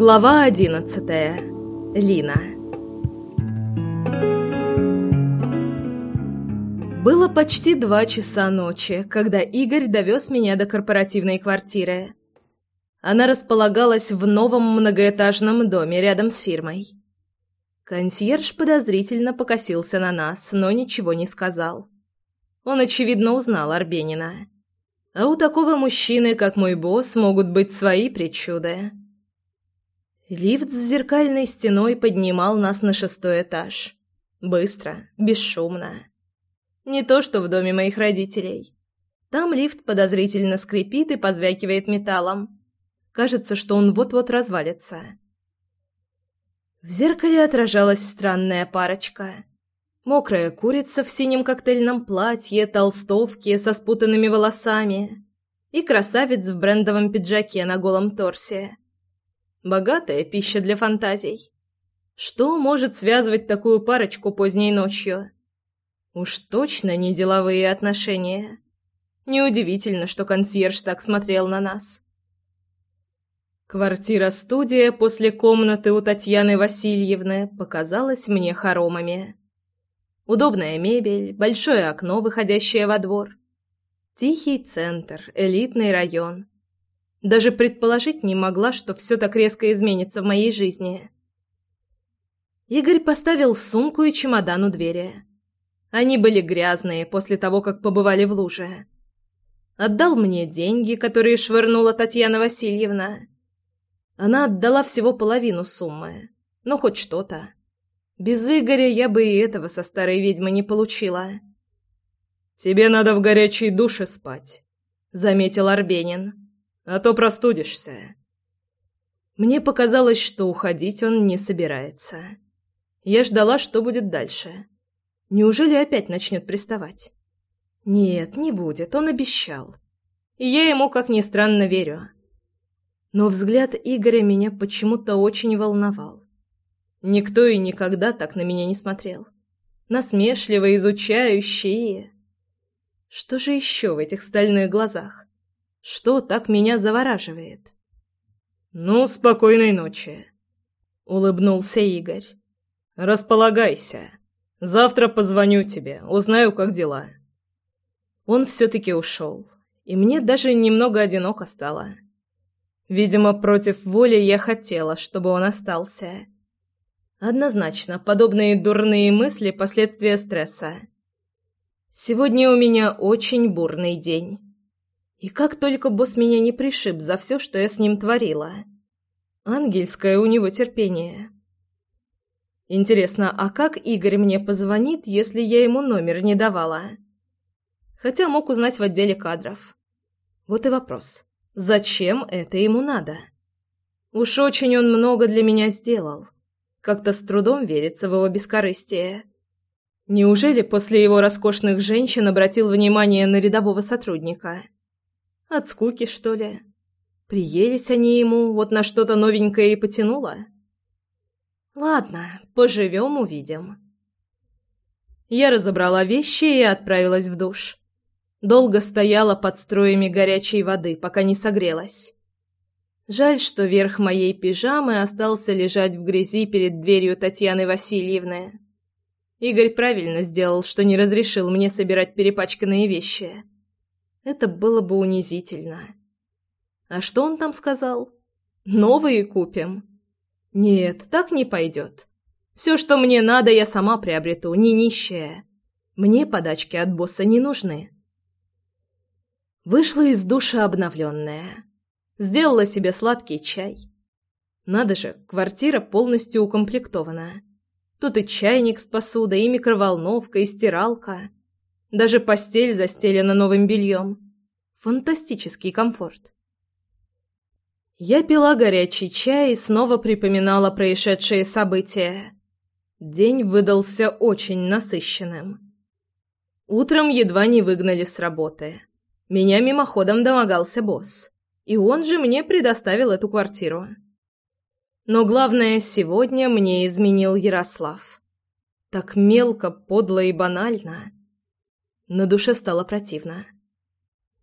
Глава одиннадцатая. Лина. Было почти два часа ночи, когда Игорь довез меня до корпоративной квартиры. Она располагалась в новом многоэтажном доме рядом с фирмой. Консьерж подозрительно покосился на нас, но ничего не сказал. Он, очевидно, узнал Арбенина. А у такого мужчины, как мой босс, могут быть свои причуды. Лифт с зеркальной стеной поднимал нас на шестой этаж. Быстро, бесшумно. Не то, что в доме моих родителей. Там лифт подозрительно скрипит и позвякивает металлом. Кажется, что он вот-вот развалится. В зеркале отражалась странная парочка. Мокрая курица в синем коктейльном платье, толстовке со спутанными волосами и красавец в брендовом пиджаке на голом торсе. Богатая пища для фантазий. Что может связывать такую парочку поздней ночью? Уж точно не деловые отношения. Неудивительно, что консьерж так смотрел на нас. Квартира-студия после комнаты у Татьяны Васильевны показалась мне хоромами. Удобная мебель, большое окно, выходящее во двор. Тихий центр, элитный район. Даже предположить не могла, что все так резко изменится в моей жизни. Игорь поставил сумку и чемодан у двери. Они были грязные после того, как побывали в луже. Отдал мне деньги, которые швырнула Татьяна Васильевна. Она отдала всего половину суммы, но хоть что-то. Без Игоря я бы и этого со старой ведьмой не получила. «Тебе надо в горячей душе спать», — заметил Арбенин а то простудишься». Мне показалось, что уходить он не собирается. Я ждала, что будет дальше. Неужели опять начнет приставать? Нет, не будет, он обещал. И я ему, как ни странно, верю. Но взгляд Игоря меня почему-то очень волновал. Никто и никогда так на меня не смотрел. Насмешливо, изучающий. Что же еще в этих стальных глазах? Что так меня завораживает? «Ну, спокойной ночи», — улыбнулся Игорь. «Располагайся. Завтра позвоню тебе, узнаю, как дела». Он все-таки ушел, и мне даже немного одиноко стало. Видимо, против воли я хотела, чтобы он остался. Однозначно, подобные дурные мысли – последствия стресса. Сегодня у меня очень бурный день. И как только босс меня не пришиб за все, что я с ним творила. Ангельское у него терпение. Интересно, а как Игорь мне позвонит, если я ему номер не давала? Хотя мог узнать в отделе кадров. Вот и вопрос. Зачем это ему надо? Уж очень он много для меня сделал. Как-то с трудом верится в его бескорыстие. Неужели после его роскошных женщин обратил внимание на рядового сотрудника? От скуки, что ли? Приелись они ему, вот на что-то новенькое и потянуло? Ладно, поживем, увидим. Я разобрала вещи и отправилась в душ. Долго стояла под строями горячей воды, пока не согрелась. Жаль, что верх моей пижамы остался лежать в грязи перед дверью Татьяны Васильевны. Игорь правильно сделал, что не разрешил мне собирать перепачканные вещи. Это было бы унизительно. А что он там сказал? Новые купим. Нет, так не пойдет. Все, что мне надо, я сама приобрету, не нищая. Мне подачки от босса не нужны. Вышла из душа обновленная. Сделала себе сладкий чай. Надо же, квартира полностью укомплектована. Тут и чайник с посудой, и микроволновка, и стиралка. Даже постель застелена новым бельем. Фантастический комфорт. Я пила горячий чай и снова припоминала происшедшие события. День выдался очень насыщенным. Утром едва не выгнали с работы. Меня мимоходом домогался босс. И он же мне предоставил эту квартиру. Но главное, сегодня мне изменил Ярослав. Так мелко, подло и банально. На душе стало противно.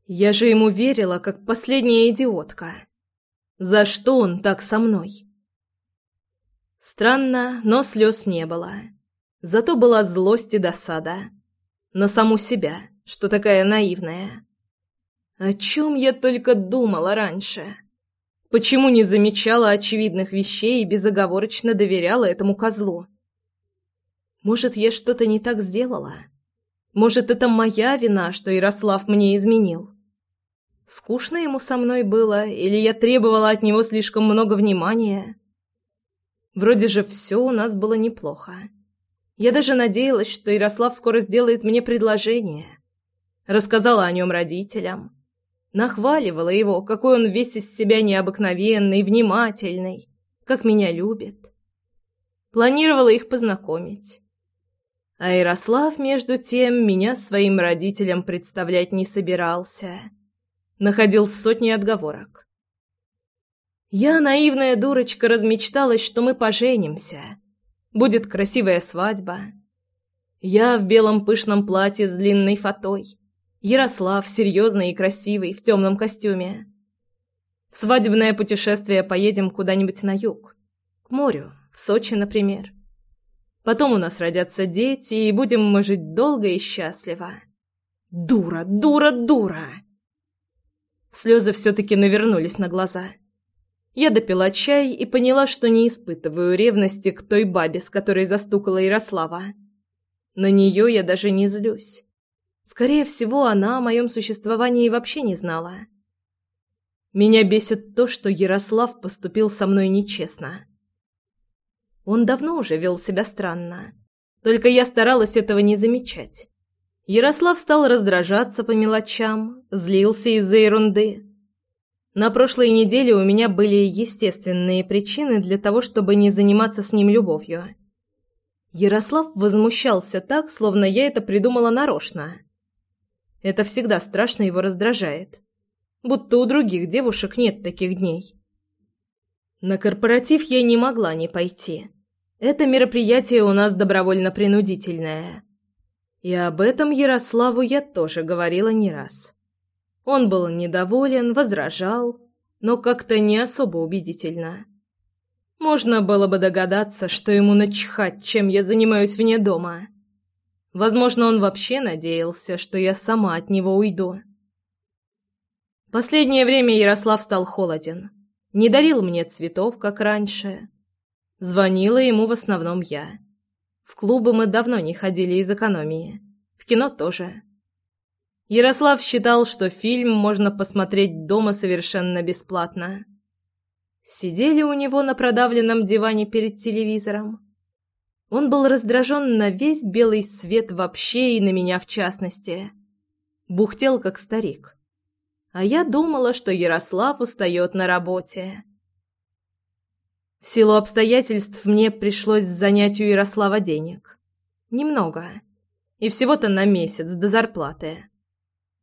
Я же ему верила, как последняя идиотка. За что он так со мной? Странно, но слез не было. Зато была злость и досада. На саму себя, что такая наивная. О чем я только думала раньше? Почему не замечала очевидных вещей и безоговорочно доверяла этому козлу? Может, я что-то не так сделала? Может, это моя вина, что Ярослав мне изменил? Скучно ему со мной было, или я требовала от него слишком много внимания? Вроде же все у нас было неплохо. Я даже надеялась, что Ярослав скоро сделает мне предложение. Рассказала о нем родителям. Нахваливала его, какой он весь из себя необыкновенный, внимательный, как меня любит. Планировала их познакомить. А Ярослав, между тем, меня своим родителям представлять не собирался. Находил сотни отговорок. Я, наивная дурочка, размечталась, что мы поженимся. Будет красивая свадьба. Я в белом пышном платье с длинной фатой. Ярослав, серьезный и красивый, в темном костюме. В свадебное путешествие поедем куда-нибудь на юг. К морю, в Сочи, например. Потом у нас родятся дети, и будем мы жить долго и счастливо. Дура, дура, дура! Слезы все-таки навернулись на глаза. Я допила чай и поняла, что не испытываю ревности к той бабе, с которой застукала Ярослава. На нее я даже не злюсь. Скорее всего, она о моем существовании вообще не знала. Меня бесит то, что Ярослав поступил со мной нечестно. Он давно уже вел себя странно. Только я старалась этого не замечать. Ярослав стал раздражаться по мелочам, злился из-за ерунды. На прошлой неделе у меня были естественные причины для того, чтобы не заниматься с ним любовью. Ярослав возмущался так, словно я это придумала нарочно. Это всегда страшно его раздражает. Будто у других девушек нет таких дней. На корпоратив я не могла не пойти. Это мероприятие у нас добровольно-принудительное. И об этом Ярославу я тоже говорила не раз. Он был недоволен, возражал, но как-то не особо убедительно. Можно было бы догадаться, что ему начхать, чем я занимаюсь вне дома. Возможно, он вообще надеялся, что я сама от него уйду. Последнее время Ярослав стал холоден. Не дарил мне цветов, как раньше. Звонила ему в основном я. В клубы мы давно не ходили из экономии. В кино тоже. Ярослав считал, что фильм можно посмотреть дома совершенно бесплатно. Сидели у него на продавленном диване перед телевизором. Он был раздражен на весь белый свет вообще и на меня в частности. Бухтел, как старик. А я думала, что Ярослав устает на работе. В силу обстоятельств мне пришлось занять у Ярослава денег. Немного. И всего-то на месяц до зарплаты.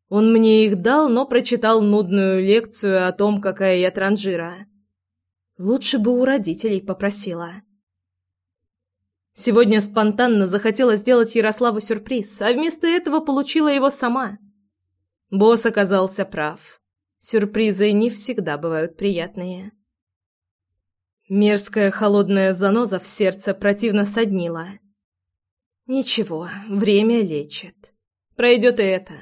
Он мне их дал, но прочитал нудную лекцию о том, какая я транжира. Лучше бы у родителей попросила. Сегодня спонтанно захотела сделать Ярославу сюрприз, а вместо этого получила его сама. Босс оказался прав. Сюрпризы не всегда бывают приятные. Мерзкая холодная заноза в сердце противно соднила. Ничего, время лечит. Пройдет и это.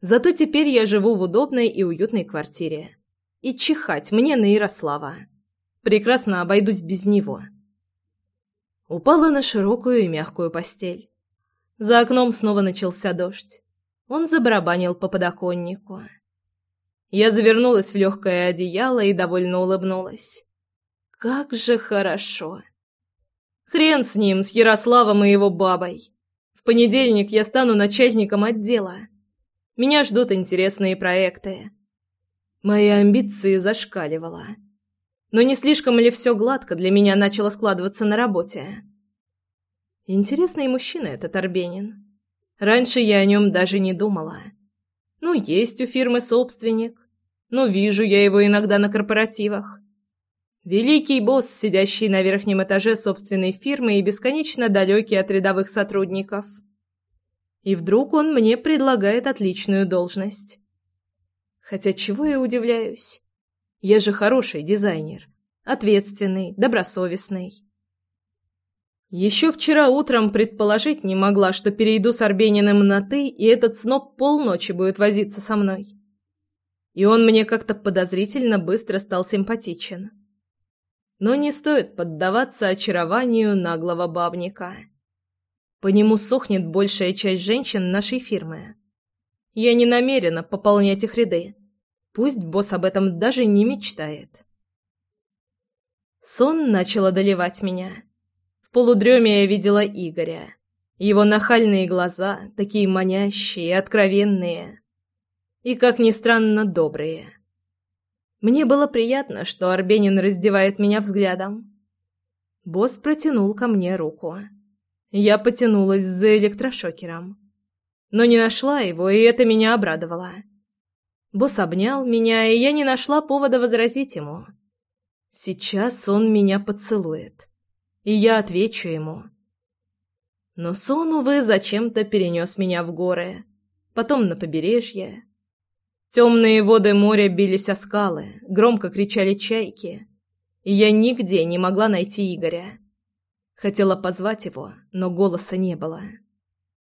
Зато теперь я живу в удобной и уютной квартире. И чихать мне на Ярослава. Прекрасно обойдусь без него. Упала на широкую и мягкую постель. За окном снова начался дождь. Он забарабанил по подоконнику. Я завернулась в легкое одеяло и довольно улыбнулась. Как же хорошо. Хрен с ним, с Ярославом и его бабой. В понедельник я стану начальником отдела. Меня ждут интересные проекты. Мои амбиции зашкаливало. Но не слишком ли все гладко для меня начало складываться на работе? Интересный мужчина этот Арбенин. Раньше я о нем даже не думала. Ну, есть у фирмы собственник. Но вижу я его иногда на корпоративах. Великий босс, сидящий на верхнем этаже собственной фирмы и бесконечно далекий от рядовых сотрудников. И вдруг он мне предлагает отличную должность. Хотя чего я удивляюсь? Я же хороший дизайнер, ответственный, добросовестный. Еще вчера утром предположить не могла, что перейду с Арбениным на «ты», и этот сноб полночи будет возиться со мной. И он мне как-то подозрительно быстро стал симпатичен. Но не стоит поддаваться очарованию наглого бабника. По нему сохнет большая часть женщин нашей фирмы. Я не намерена пополнять их ряды. Пусть босс об этом даже не мечтает. Сон начал одолевать меня полудреме я видела Игоря. Его нахальные глаза, такие манящие откровенные. И, как ни странно, добрые. Мне было приятно, что Арбенин раздевает меня взглядом. Босс протянул ко мне руку. Я потянулась за электрошокером. Но не нашла его, и это меня обрадовало. Босс обнял меня, и я не нашла повода возразить ему. Сейчас он меня поцелует и я отвечу ему. Но сон, увы, зачем-то перенес меня в горы, потом на побережье. Темные воды моря бились о скалы, громко кричали чайки, и я нигде не могла найти Игоря. Хотела позвать его, но голоса не было.